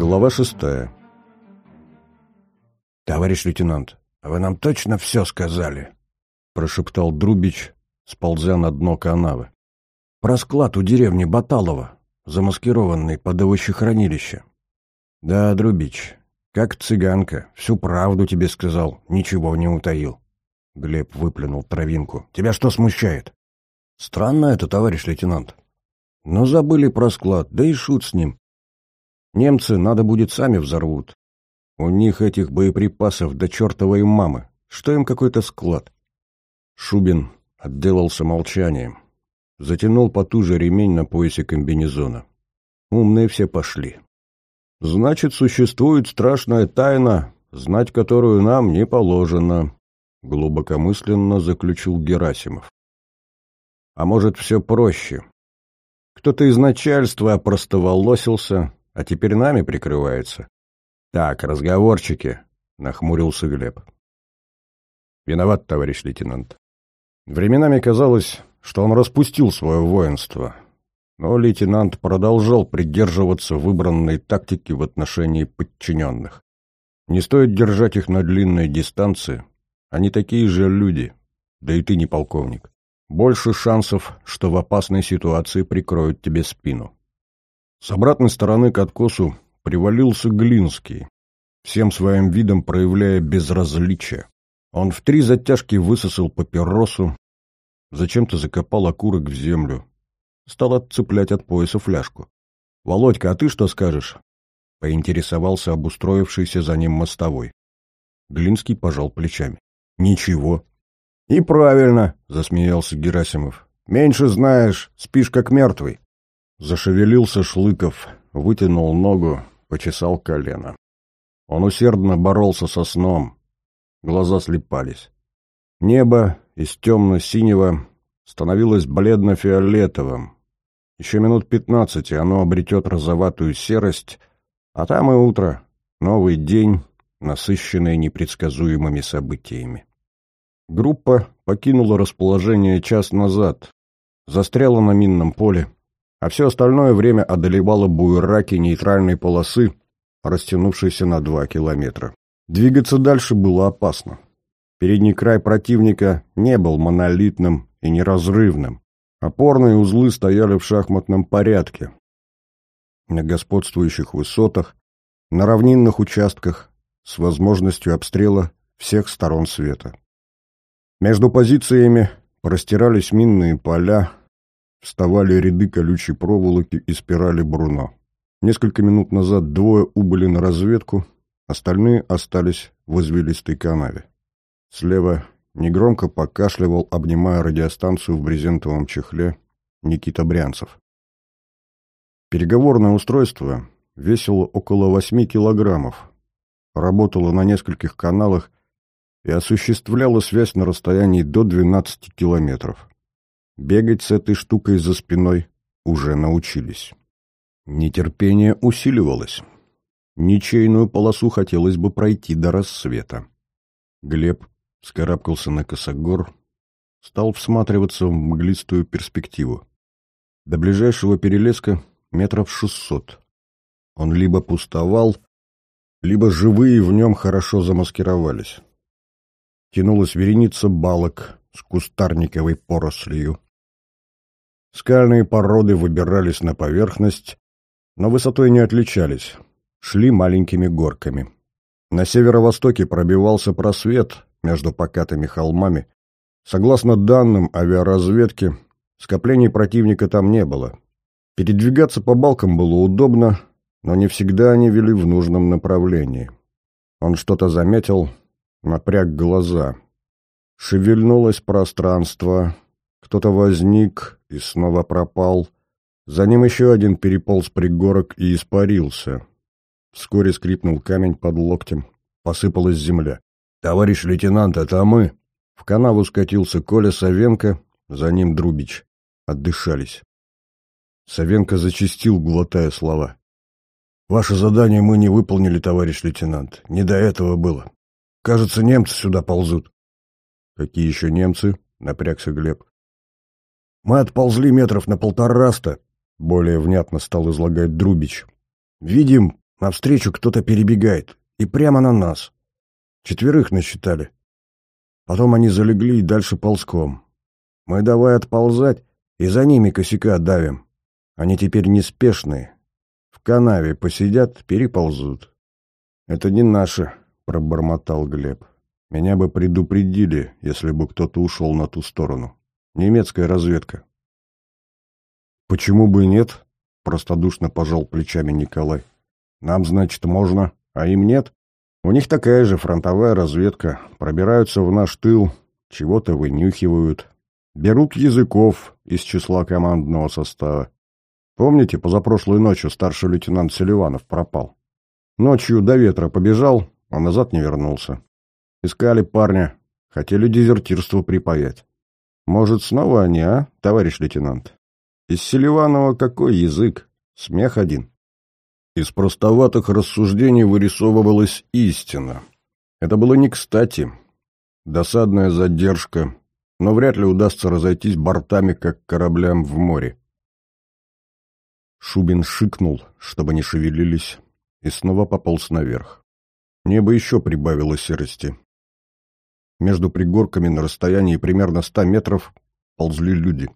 Глава шестая. «Товарищ лейтенант, вы нам точно все сказали?» — прошептал Друбич, сползя на дно канавы. «Про склад у деревни Баталова, замаскированный под овощехранилище». «Да, Друбич, как цыганка, всю правду тебе сказал, ничего не утаил». Глеб выплюнул травинку. «Тебя что смущает?» «Странно это, товарищ лейтенант. Но забыли про склад, да и шут с ним. Немцы, надо будет, сами взорвут. У них этих боеприпасов до чертовой мамы. Что им какой-то склад? Шубин отделался молчанием. Затянул потуже ремень на поясе комбинезона. Умные все пошли. Значит, существует страшная тайна, знать которую нам не положено, глубокомысленно заключил Герасимов. А может, все проще. Кто-то из начальства опростоволосился, а теперь нами прикрывается. Так, разговорчики, — нахмурился Глеб. Виноват, товарищ лейтенант. Временами казалось, что он распустил свое воинство, но лейтенант продолжал придерживаться выбранной тактики в отношении подчиненных. Не стоит держать их на длинной дистанции, они такие же люди, да и ты не полковник. Больше шансов, что в опасной ситуации прикроют тебе спину. С обратной стороны к откосу привалился Глинский, всем своим видом проявляя безразличие. Он в три затяжки высосал папиросу, зачем-то закопал окурок в землю, стал отцеплять от пояса фляжку. «Володька, а ты что скажешь?» — поинтересовался обустроившийся за ним мостовой. Глинский пожал плечами. «Ничего». «И правильно», — засмеялся Герасимов. «Меньше знаешь, спишь как мертвый». Зашевелился Шлыков, вытянул ногу, почесал колено. Он усердно боролся со сном. Глаза слепались. Небо из темно-синего становилось бледно-фиолетовым. Еще минут пятнадцать, и оно обретет розоватую серость, а там и утро, новый день, насыщенный непредсказуемыми событиями. Группа покинула расположение час назад, застряла на минном поле, а все остальное время одолевало буераки нейтральной полосы, растянувшейся на два километра. Двигаться дальше было опасно. Передний край противника не был монолитным и неразрывным. Опорные узлы стояли в шахматном порядке. На господствующих высотах, на равнинных участках, с возможностью обстрела всех сторон света. Между позициями простирались минные поля, вставали ряды колючей проволоки и спирали Бруно. Несколько минут назад двое убыли на разведку, остальные остались в извилистой канаве. Слева негромко покашливал, обнимая радиостанцию в брезентовом чехле, Никита Брянцев. Переговорное устройство весило около восьми килограммов, работало на нескольких каналах и осуществляло связь на расстоянии до 12 километров. Бегать с этой штукой за спиной уже научились. Нетерпение усиливалось. Ничейную полосу хотелось бы пройти до рассвета. Глеб скарабкался на косогор, стал всматриваться в мглистую перспективу. До ближайшего перелеска метров шестьсот. Он либо пустовал, либо живые в нем хорошо замаскировались. Тянулась вереница балок с кустарниковой порослью. Скальные породы выбирались на поверхность, но высотой не отличались, шли маленькими горками. На северо-востоке пробивался просвет между покатыми холмами. Согласно данным авиаразведки, скоплений противника там не было. Передвигаться по балкам было удобно, но не всегда они вели в нужном направлении. Он что-то заметил, напряг глаза. Шевельнулось пространство, кто-то возник и снова пропал. За ним еще один переполз пригорок и испарился. Вскоре скрипнул камень под локтем. Посыпалась земля. «Товарищ лейтенант, это мы!» В канаву скатился Коля Савенко, за ним Друбич. Отдышались. Савенко зачистил, глотая слова. «Ваше задание мы не выполнили, товарищ лейтенант. Не до этого было. Кажется, немцы сюда ползут». «Какие еще немцы?» — напрягся Глеб. Мы отползли метров на полтораста, более внятно стал излагать Друбич. Видим, Навстречу кто-то перебегает. И прямо на нас. Четверых насчитали. Потом они залегли и дальше ползком. Мы давай отползать, и за ними косяка давим. Они теперь неспешные. В канаве посидят, переползут. Это не наше, пробормотал Глеб. Меня бы предупредили, если бы кто-то ушел на ту сторону. Немецкая разведка. Почему бы и нет? Простодушно пожал плечами Николай. Нам, значит, можно, а им нет? У них такая же фронтовая разведка. Пробираются в наш тыл, чего-то вынюхивают. Берут языков из числа командного состава. Помните, позапрошлой ночью старший лейтенант Селиванов пропал? Ночью до ветра побежал, а назад не вернулся. Искали парня, хотели дезертирство припаять. Может, снова они, а, товарищ лейтенант? Из Селиванова какой язык? Смех один. Из простоватых рассуждений вырисовывалась истина. Это было не кстати. Досадная задержка, но вряд ли удастся разойтись бортами, как кораблям в море. Шубин шикнул, чтобы не шевелились, и снова пополз наверх. Небо еще прибавило серости. Между пригорками на расстоянии примерно ста метров ползли люди.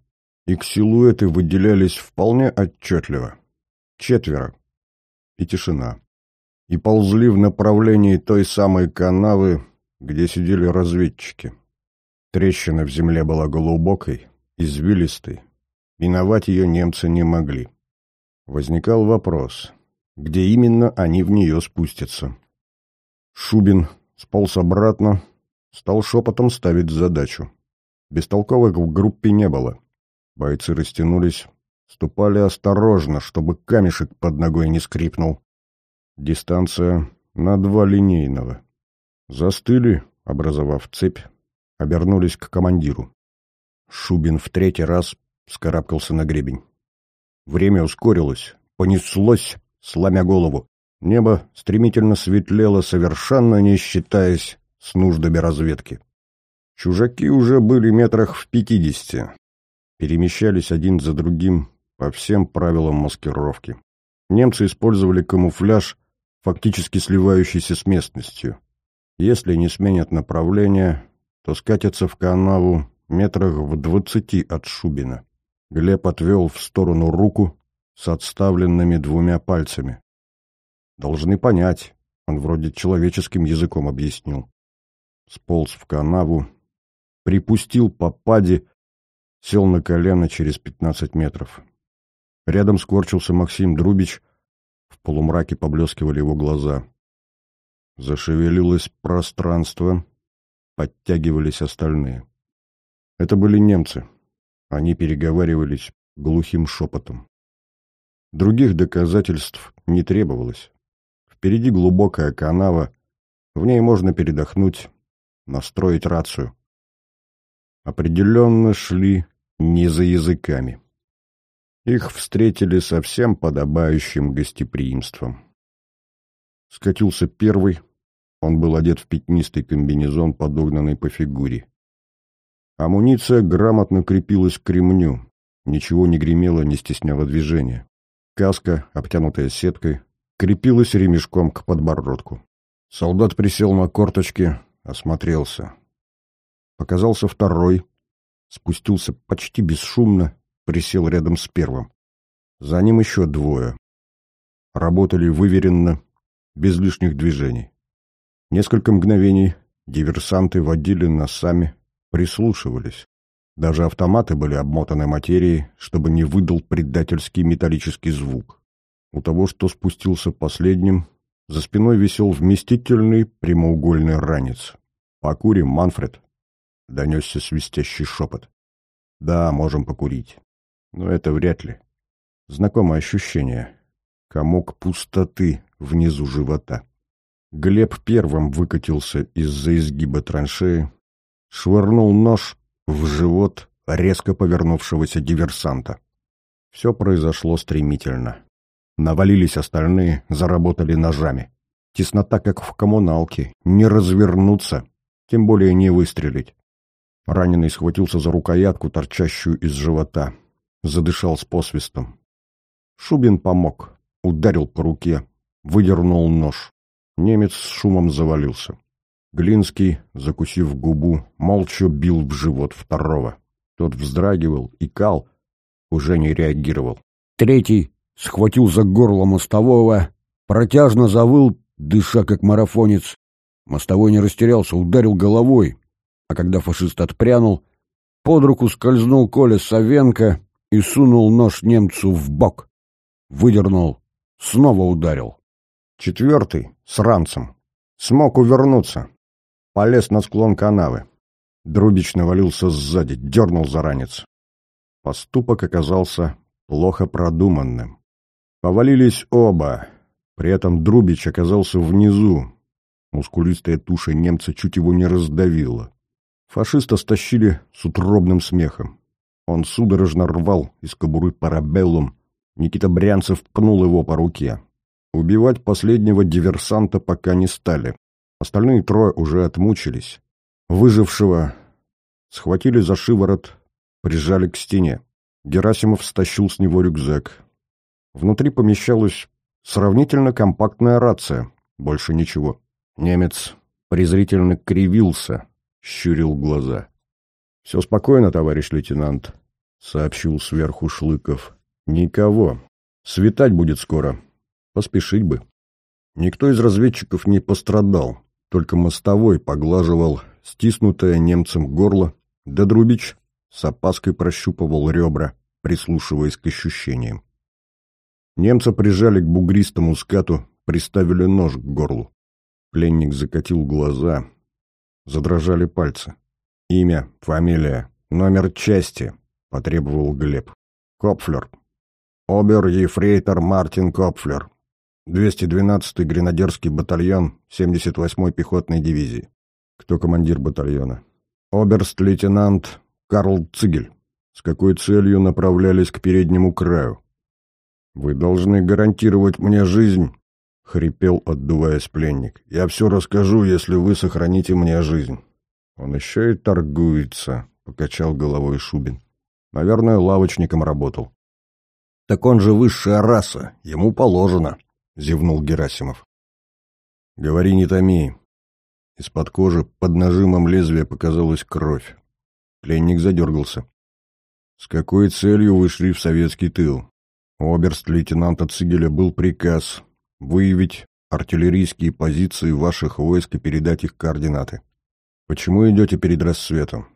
Их силуэты выделялись вполне отчетливо. Четверо. И тишина. И ползли в направлении той самой канавы, где сидели разведчики. Трещина в земле была глубокой, извилистой. Миновать ее немцы не могли. Возникал вопрос, где именно они в нее спустятся. Шубин сполз обратно, Стал шепотом ставить задачу. Бестолковых в группе не было. Бойцы растянулись, ступали осторожно, чтобы камешек под ногой не скрипнул. Дистанция на два линейного. Застыли, образовав цепь, обернулись к командиру. Шубин в третий раз скарабкался на гребень. Время ускорилось, понеслось, сломя голову. Небо стремительно светлело, совершенно не считаясь с нуждами разведки. Чужаки уже были метрах в пятидесяти. Перемещались один за другим по всем правилам маскировки. Немцы использовали камуфляж, фактически сливающийся с местностью. Если не сменят направление, то скатятся в канаву метрах в двадцати от Шубина. Глеб отвел в сторону руку с отставленными двумя пальцами. Должны понять, он вроде человеческим языком объяснил сполз в канаву, припустил по паде, сел на колено через пятнадцать метров. Рядом скорчился Максим Друбич, в полумраке поблескивали его глаза. Зашевелилось пространство, подтягивались остальные. Это были немцы. Они переговаривались глухим шепотом. Других доказательств не требовалось. Впереди глубокая канава, в ней можно передохнуть, настроить рацию. Определенно шли не за языками. Их встретили со всем подобающим гостеприимством. Скатился первый, он был одет в пятнистый комбинезон, подогнанный по фигуре. Амуниция грамотно крепилась к ремню, ничего не гремело, не стесняло движения. Каска, обтянутая сеткой, крепилась ремешком к подбородку. Солдат присел на корточки, осмотрелся. Показался второй, спустился почти бесшумно, присел рядом с первым. За ним еще двое. Работали выверенно, без лишних движений. Несколько мгновений диверсанты водили носами, прислушивались. Даже автоматы были обмотаны материей, чтобы не выдал предательский металлический звук. У того, что спустился последним, за спиной висел вместительный прямоугольный ранец. «Покурим, Манфред?» — донесся свистящий шепот. «Да, можем покурить. Но это вряд ли. Знакомое ощущение. Комок пустоты внизу живота». Глеб первым выкатился из-за изгиба траншеи, швырнул нож в живот резко повернувшегося диверсанта. Все произошло стремительно. Навалились остальные, заработали ножами. Теснота, как в коммуналке, не развернуться, тем более не выстрелить. Раненый схватился за рукоятку, торчащую из живота. Задышал с посвистом. Шубин помог, ударил по руке, выдернул нож. Немец с шумом завалился. Глинский, закусив губу, молча бил в живот второго. Тот вздрагивал, икал, уже не реагировал. Третий схватил за горло мостового, протяжно завыл, дыша как марафонец. Мостовой не растерялся, ударил головой, а когда фашист отпрянул, под руку скользнул Коля Савенко и сунул нож немцу в бок. Выдернул, снова ударил. Четвертый, с ранцем, смог увернуться. Полез на склон канавы. Друбич навалился сзади, дернул за ранец. Поступок оказался плохо продуманным. Повалились оба. При этом Друбич оказался внизу. Мускулистая туша немца чуть его не раздавила. Фашиста стащили с утробным смехом. Он судорожно рвал из кобуры парабеллум. Никита Брянцев пнул его по руке. Убивать последнего диверсанта пока не стали. Остальные трое уже отмучились. Выжившего схватили за шиворот, прижали к стене. Герасимов стащил с него рюкзак. Внутри помещалась сравнительно компактная рация, больше ничего. Немец презрительно кривился, щурил глаза. — Все спокойно, товарищ лейтенант, — сообщил сверху Шлыков. — Никого. Светать будет скоро. Поспешить бы. Никто из разведчиков не пострадал, только мостовой поглаживал стиснутое немцем горло, да Друбич с опаской прощупывал ребра, прислушиваясь к ощущениям. Немца прижали к бугристому скату, приставили нож к горлу. Пленник закатил глаза, задрожали пальцы. «Имя, фамилия, номер части», — потребовал Глеб. «Копфлер». «Обер-ефрейтор Мартин Копфлер, 212-й гренадерский батальон 78-й пехотной дивизии». «Кто командир батальона?» «Оберст-лейтенант Карл Цигель. С какой целью направлялись к переднему краю?» «Вы должны гарантировать мне жизнь», — хрипел, отдуваясь пленник. «Я все расскажу, если вы сохраните мне жизнь». «Он еще и торгуется», — покачал головой Шубин. «Наверное, лавочником работал». «Так он же высшая раса, ему положено», — зевнул Герасимов. «Говори, не томи». Из-под кожи под нажимом лезвия показалась кровь. Пленник задергался. «С какой целью вы шли в советский тыл?» У оберст-лейтенанта Цигеля был приказ выявить артиллерийские позиции ваших войск и передать их координаты. Почему идете перед рассветом?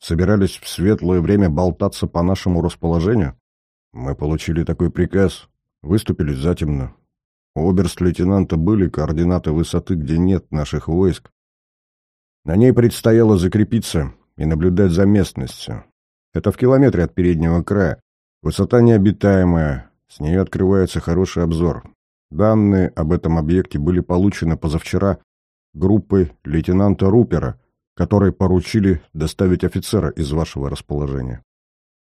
Собирались в светлое время болтаться по нашему расположению? Мы получили такой приказ, выступили затемно. У оберст-лейтенанта были координаты высоты, где нет наших войск. На ней предстояло закрепиться и наблюдать за местностью. Это в километре от переднего края. Высота необитаемая, с нее открывается хороший обзор. Данные об этом объекте были получены позавчера группой лейтенанта Рупера, которой поручили доставить офицера из вашего расположения.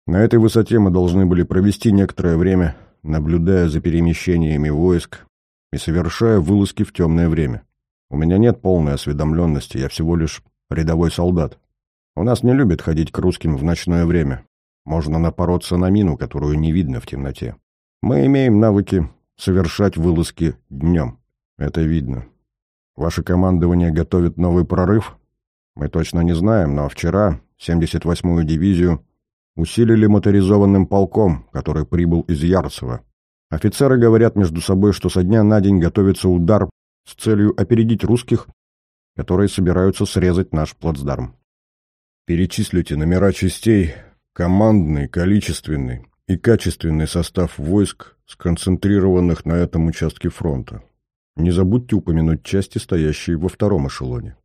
На этой высоте мы должны были провести некоторое время, наблюдая за перемещениями войск и совершая вылазки в темное время. У меня нет полной осведомленности, я всего лишь рядовой солдат. У нас не любят ходить к русским в ночное время. Можно напороться на мину, которую не видно в темноте. Мы имеем навыки совершать вылазки днем. Это видно. Ваше командование готовит новый прорыв? Мы точно не знаем, но вчера 78-ю дивизию усилили моторизованным полком, который прибыл из Ярцева. Офицеры говорят между собой, что со дня на день готовится удар с целью опередить русских, которые собираются срезать наш плацдарм. Перечислите номера частей, командный, количественный и качественный состав войск, сконцентрированных на этом участке фронта. Не забудьте упомянуть части, стоящие во втором эшелоне.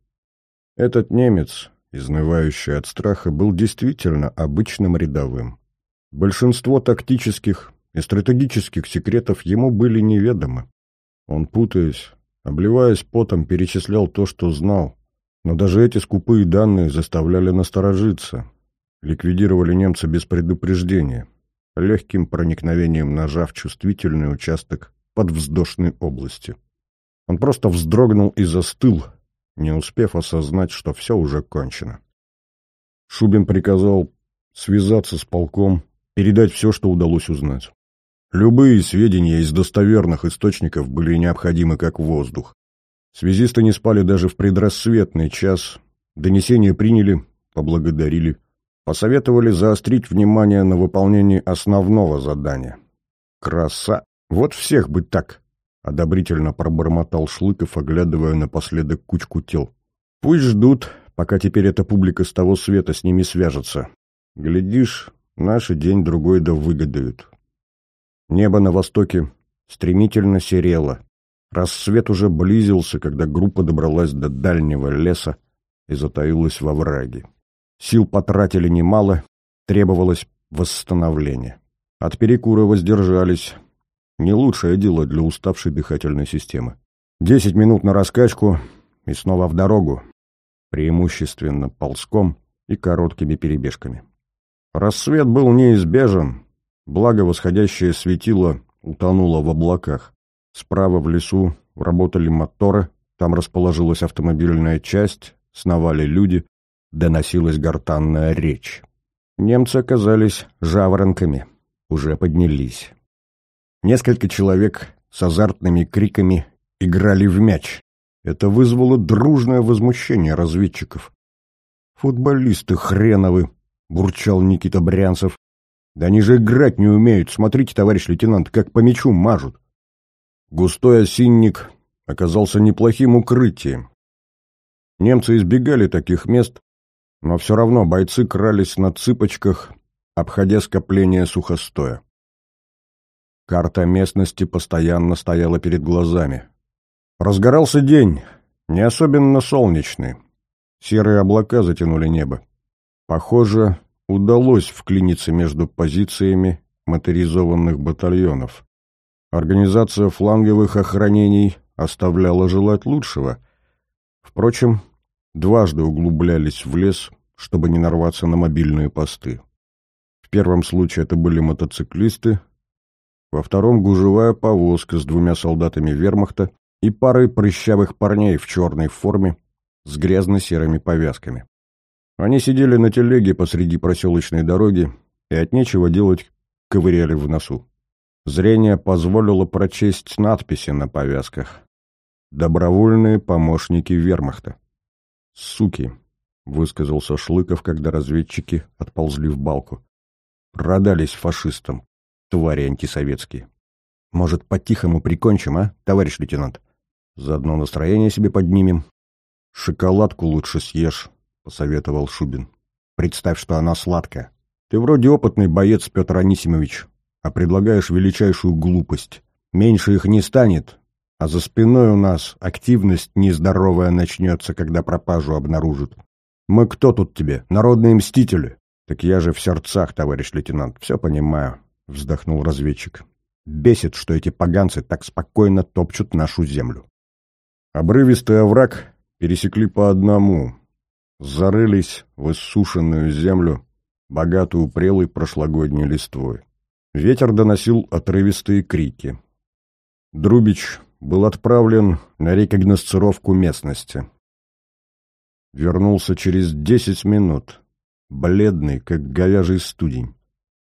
Этот немец, изнывающий от страха, был действительно обычным рядовым. Большинство тактических и стратегических секретов ему были неведомы. Он, путаясь, обливаясь потом, перечислял то, что знал, но даже эти скупые данные заставляли насторожиться, ликвидировали немца без предупреждения, легким проникновением ножа в чувствительный участок подвздошной области. Он просто вздрогнул и застыл, не успев осознать, что все уже кончено. Шубин приказал связаться с полком, передать все, что удалось узнать. Любые сведения из достоверных источников были необходимы как воздух. Связисты не спали даже в предрассветный час. Донесения приняли, поблагодарили. Посоветовали заострить внимание на выполнении основного задания. Краса! Вот всех бы так! Одобрительно пробормотал Шлыков, оглядывая напоследок кучку тел. Пусть ждут, пока теперь эта публика с того света с ними свяжется. Глядишь, наши день-другой да выгодают. Небо на востоке стремительно серело. Рассвет уже близился, когда группа добралась до дальнего леса и затаилась во враге. Сил потратили немало, требовалось восстановление. От перекура воздержались. Не лучшее дело для уставшей дыхательной системы. Десять минут на раскачку и снова в дорогу, преимущественно ползком и короткими перебежками. Рассвет был неизбежен, благо восходящее светило утонуло в облаках. Справа в лесу работали моторы, там расположилась автомобильная часть, сновали люди, доносилась гортанная речь. Немцы оказались жаворонками, уже поднялись. Несколько человек с азартными криками играли в мяч. Это вызвало дружное возмущение разведчиков. «Футболисты хреновы!» — бурчал Никита Брянцев. «Да они же играть не умеют! Смотрите, товарищ лейтенант, как по мячу мажут!» Густой осинник оказался неплохим укрытием. Немцы избегали таких мест, но все равно бойцы крались на цыпочках, обходя скопление сухостоя. Карта местности постоянно стояла перед глазами. Разгорался день, не особенно солнечный. Серые облака затянули небо. Похоже, удалось вклиниться между позициями моторизованных батальонов. Организация фланговых охранений оставляла желать лучшего. Впрочем, дважды углублялись в лес, чтобы не нарваться на мобильные посты. В первом случае это были мотоциклисты, во втором — гужевая повозка с двумя солдатами вермахта и парой прыщавых парней в черной форме с грязно-серыми повязками. Они сидели на телеге посреди проселочной дороги и от нечего делать ковыряли в носу. Зрение позволило прочесть надписи на повязках. «Добровольные помощники вермахта». «Суки», — высказался Шлыков, когда разведчики отползли в балку. «Продались фашистам, твари антисоветские. Может, по-тихому прикончим, а, товарищ лейтенант? Заодно настроение себе поднимем». «Шоколадку лучше съешь», — посоветовал Шубин. «Представь, что она сладкая. Ты вроде опытный боец, Петр Анисимович, а предлагаешь величайшую глупость. Меньше их не станет, а за спиной у нас активность нездоровая начнется, когда пропажу обнаружат. Мы кто тут тебе, народные мстители? Так я же в сердцах, товарищ лейтенант, все понимаю, вздохнул разведчик. Бесит, что эти поганцы так спокойно топчут нашу землю. Обрывистый овраг пересекли по одному, зарылись в иссушенную землю, богатую прелой прошлогодней листвой. Ветер доносил отрывистые крики. Друбич был отправлен на рекогносцировку местности. Вернулся через десять минут, бледный, как говяжий студень.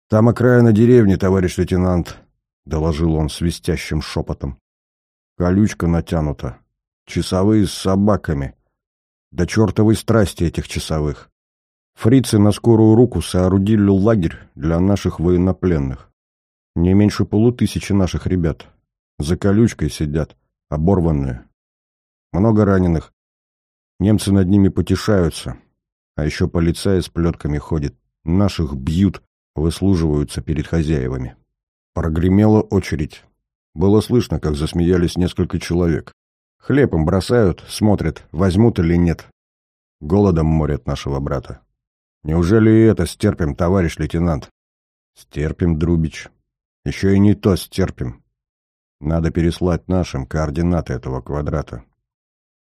«Там окраина деревни, товарищ лейтенант», — доложил он свистящим шепотом. «Колючка натянута. Часовые с собаками. До чертовой страсти этих часовых. Фрицы на скорую руку соорудили лагерь для наших военнопленных. Не меньше полутысячи наших ребят. За колючкой сидят, оборванные. Много раненых. Немцы над ними потешаются. А еще полицаи с плетками ходят. Наших бьют, выслуживаются перед хозяевами. Прогремела очередь. Было слышно, как засмеялись несколько человек. Хлеб им бросают, смотрят, возьмут или нет. Голодом морят нашего брата. Неужели и это стерпим, товарищ лейтенант? Стерпим, Друбич. Еще и не то стерпим. Надо переслать нашим координаты этого квадрата.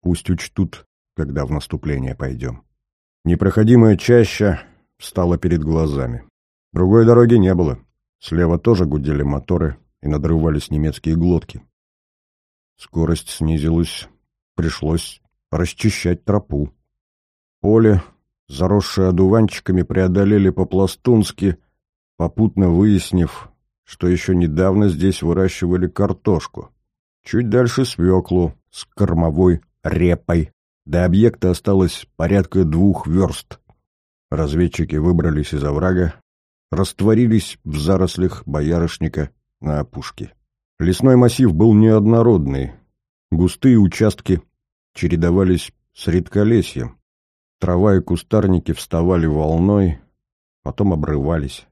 Пусть учтут, когда в наступление пойдем. Непроходимая чаща встала перед глазами. Другой дороги не было. Слева тоже гудели моторы и надрывались немецкие глотки. Скорость снизилась, пришлось расчищать тропу. Поле, заросшее одуванчиками, преодолели по-пластунски, попутно выяснив, что еще недавно здесь выращивали картошку. Чуть дальше свеклу с кормовой репой. До объекта осталось порядка двух верст. Разведчики выбрались из оврага, растворились в зарослях боярышника на опушке. Лесной массив был неоднородный. Густые участки чередовались с редколесьем. Трава и кустарники вставали волной, потом обрывались.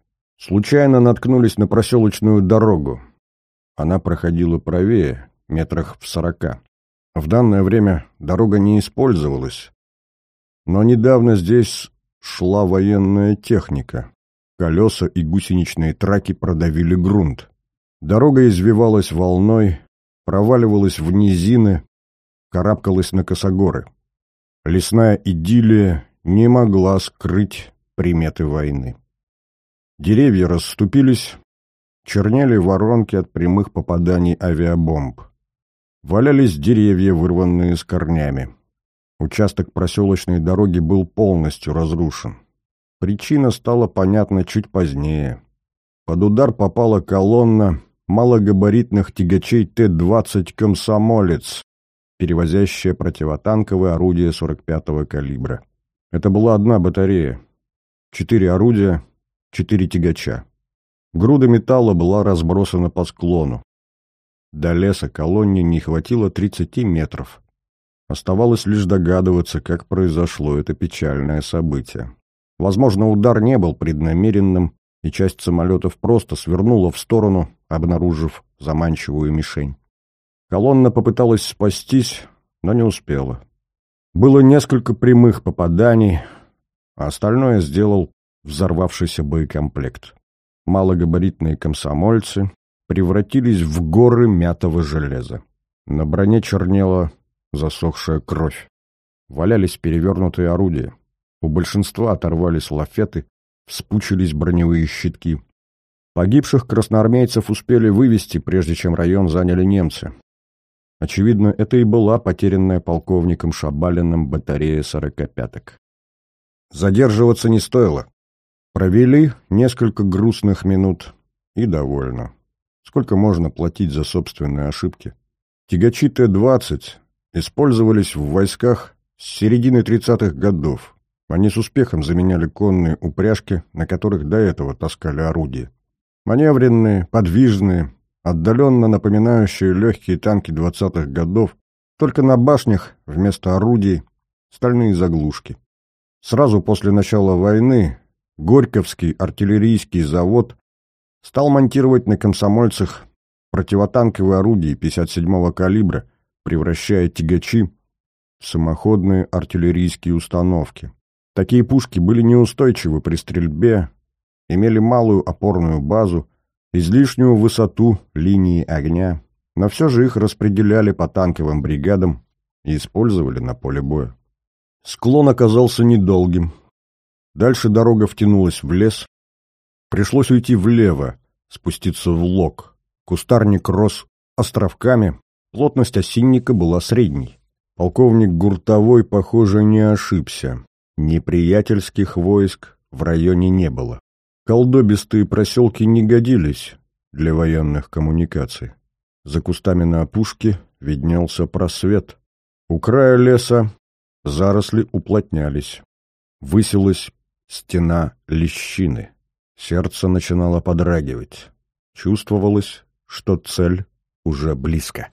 Случайно наткнулись на проселочную дорогу. Она проходила правее, метрах в сорока. В данное время дорога не использовалась, но недавно здесь шла военная техника. Колеса и гусеничные траки продавили грунт. Дорога извивалась волной, проваливалась в низины, карабкалась на косогоры. Лесная идиллия не могла скрыть приметы войны. Деревья расступились, чернели воронки от прямых попаданий авиабомб. Валялись деревья, вырванные с корнями. Участок проселочной дороги был полностью разрушен. Причина стала понятна чуть позднее. Под удар попала колонна малогабаритных тягачей Т-20 «Комсомолец», перевозящая противотанковые орудия 45-го калибра. Это была одна батарея. Четыре орудия, четыре тягача. Груда металла была разбросана по склону. До леса колонне не хватило 30 метров. Оставалось лишь догадываться, как произошло это печальное событие. Возможно, удар не был преднамеренным, и часть самолетов просто свернула в сторону, обнаружив заманчивую мишень. Колонна попыталась спастись, но не успела. Было несколько прямых попаданий, а остальное сделал взорвавшийся боекомплект. Малогабаритные комсомольцы превратились в горы мятого железа. На броне чернела засохшая кровь. Валялись перевернутые орудия. У большинства оторвались лафеты, вспучились броневые щитки. Погибших красноармейцев успели вывести, прежде чем район заняли немцы. Очевидно, это и была потерянная полковником Шабалиным батарея сорокопяток. Задерживаться не стоило. Провели несколько грустных минут и довольно. Сколько можно платить за собственные ошибки? Тягачи Т-20 использовались в войсках с середины 30-х годов. Они с успехом заменяли конные упряжки, на которых до этого таскали орудия. Маневренные, подвижные, отдаленно напоминающие легкие танки двадцатых годов, только на башнях вместо орудий стальные заглушки. Сразу после начала войны Горьковский артиллерийский завод стал монтировать на комсомольцах противотанковые орудия 57-го калибра, превращая тягачи в самоходные артиллерийские установки. Такие пушки были неустойчивы при стрельбе, имели малую опорную базу, излишнюю высоту линии огня, но все же их распределяли по танковым бригадам и использовали на поле боя. Склон оказался недолгим. Дальше дорога втянулась в лес. Пришлось уйти влево, спуститься в лог. Кустарник рос островками, плотность осинника была средней. Полковник Гуртовой, похоже, не ошибся. Неприятельских войск в районе не было. Колдобистые проселки не годились для военных коммуникаций. За кустами на опушке виднелся просвет. У края леса заросли уплотнялись. Высилась стена лещины. Сердце начинало подрагивать. Чувствовалось, что цель уже близко.